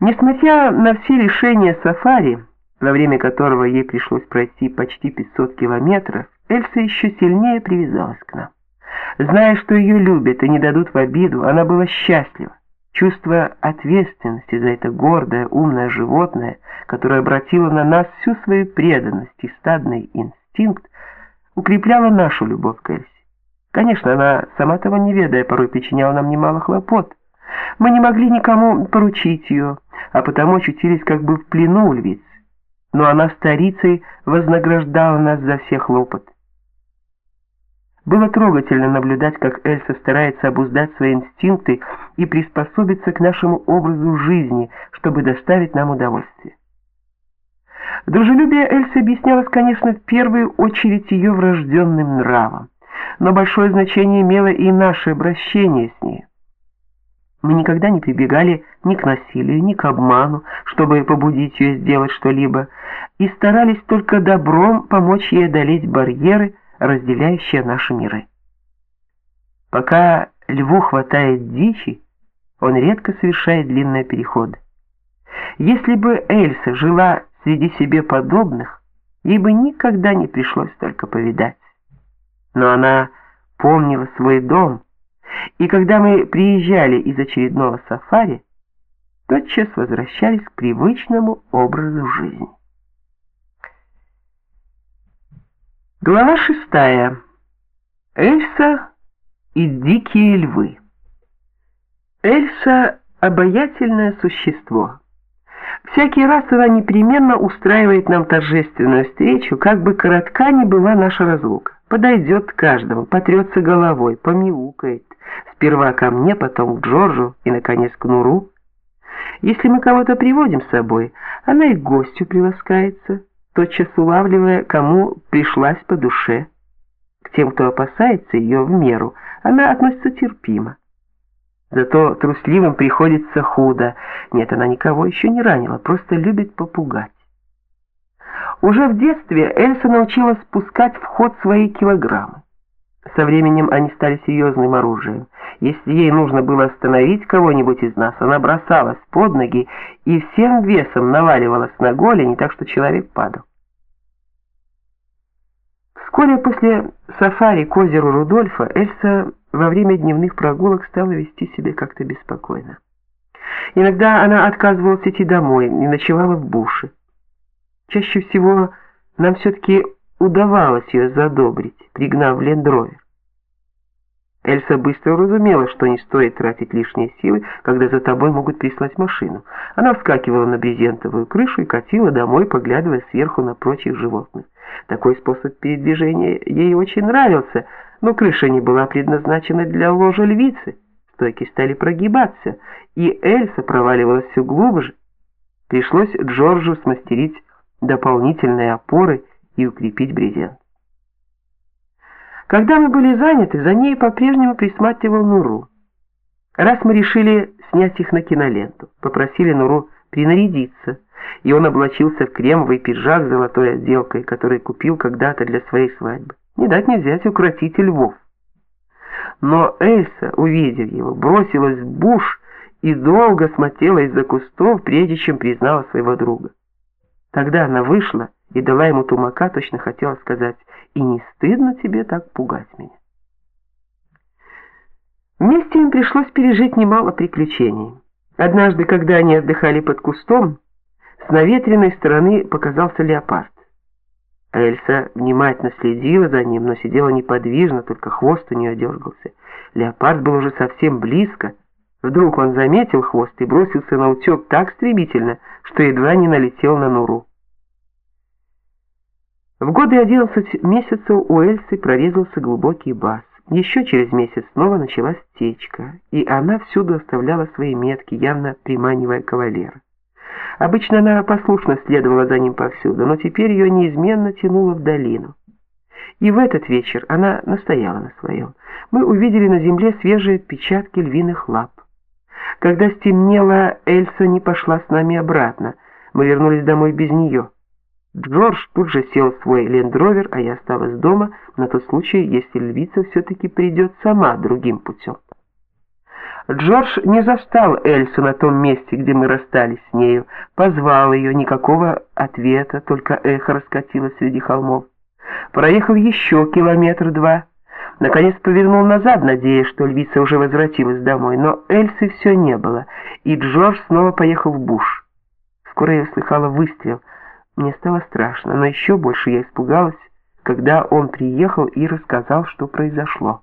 Несмотря на все лишения сафари, во время которого ей пришлось пройти почти 500 километров, Эльса еще сильнее привязалась к нам. Зная, что ее любят и не дадут в обиду, она была счастлива. Чувство ответственности за это гордое, умное животное, которое обратило на нас всю свою преданность и стадный инстинкт, укрепляло нашу любовь к Эльсе. Конечно, она, сама того не ведая, порой причиняла нам немало хлопот. Мы не могли никому поручить ее, а потому очутились как бы в плену у львиц. Но она старицей вознаграждала нас за все хлопоты. Было трогательно наблюдать, как Эльса старается обуздать свои инстинкты и приспособиться к нашему образу жизни, чтобы доставить нам удовольствие. Дружелюбие Эльсы объяснялось, конечно, в первую очередь ее врожденным нравом, но большое значение имело и наше обращение с ней. Мы никогда не прибегали ни к насилию, ни к обману, чтобы побудить ее сделать что-либо, и старались только добром помочь ей одолеть барьеры, разделяющие наши миры. Пока льву хватает дичи, он редко совершает длинные переходы. Если бы Эльса жила среди себе подобных, ей бы никогда не пришлось только повидать. Но она помнила свой дом, и когда мы приезжали из очередного сафари, тотчас возвращались к привычному образу жизни. Глава шестая. Эльса и дикие львы. Эльса — обаятельное существо. Всякий раз она непременно устраивает нам торжественную встречу, как бы коротка ни была наша разлука. Подойдет к каждому, потрется головой, помяукает. Сперва ко мне, потом к Джорджу и, наконец, к Нуру. Если мы кого-то приводим с собой, она и к гостю приласкается тотчас улавливая, кому пришлась по душе. К тем, кто опасается ее в меру, она относится терпимо. Зато трусливым приходится худо. Нет, она никого еще не ранила, просто любит попугать. Уже в детстве Эльса научилась спускать в ход свои килограммы. Со временем они стали серьезным оружием. Если ей нужно было остановить кого-нибудь из нас, она бросалась под ноги и всем весом наваливалась на голени, так что человек падал. Вскоре после сафари к озеру Рудольфа Эльса во время дневных прогулок стала вести себя как-то беспокойно. Иногда она отказывалась идти домой и ночевала в буше. Чаще всего нам все-таки удавалось ее задобрить, пригнав лендровер. Эльса быстро уразумела, что не стоит тратить лишние силы, когда за тобой могут прислать машину. Она вскакивала на брезентовую крышу и катила домой, поглядывая сверху на прочих животных. Такой способ передвижения ей очень нравился, но крыша не была предназначена для ложа львицы. Стойки стали прогибаться, и Эльса проваливалась все глубже. Пришлось Джорджу смастерить дополнительные опоры и укрепить брезент. Когда мы были заняты, за ней по-прежнему присматривал Нуру. Раз мы решили снять их на киноленту, попросили Нуру принарядиться, и он облачился в кремовый пиджак с золотой отделкой, который купил когда-то для своей свадьбы. Не дать не взять укротитель львов. Но Эльса, увидев его, бросилась в буш и долго смотрела из-за кустов, прежде чем признала своего друга. Тогда она вышла и дала ему тумака, точно хотела сказать, «И не стыдно тебе так пугать меня?» Вместе им пришлось пережить немало приключений. Однажды, когда они отдыхали под кустом, с наветренной стороны показался леопард. Эльса внимательно следила за ним, но сидела неподвижно, только хвост у нее дергался. Леопард был уже совсем близко. Вдруг он заметил хвост и бросился на утек так стремительно, что едва не налетел на Нуру. В годы 11 месяцев у Эльсы прорезался глубокий бас. Еще через месяц снова началась течка, и она всюду оставляла свои метки, явно приманивая кавалера. Обычно она послушно следовала за ним повсюду, но теперь ее неизменно тянуло в долину. И в этот вечер она настояла на своем. Мы увидели на земле свежие отпечатки львиных лап. Когда стемнело, Эльса не пошла с нами обратно. Мы вернулись домой без нее. Джордж тут же сел в свой лендровер, а я осталась дома на тот случай, если львица все-таки придет сама другим путем. Джордж не застал Эльсу на том месте, где мы расстались с нею. Позвал ее, никакого ответа, только эхо раскатилось среди холмов. Проехал еще километр-два. Наконец повернул назад, надеясь, что львица уже возвратилась домой, но Эльсы все не было, и Джордж снова поехал в буш. Скоро я услыхала выстрел. Мне стало страшно, но еще больше я испугалась, когда он приехал и рассказал, что произошло.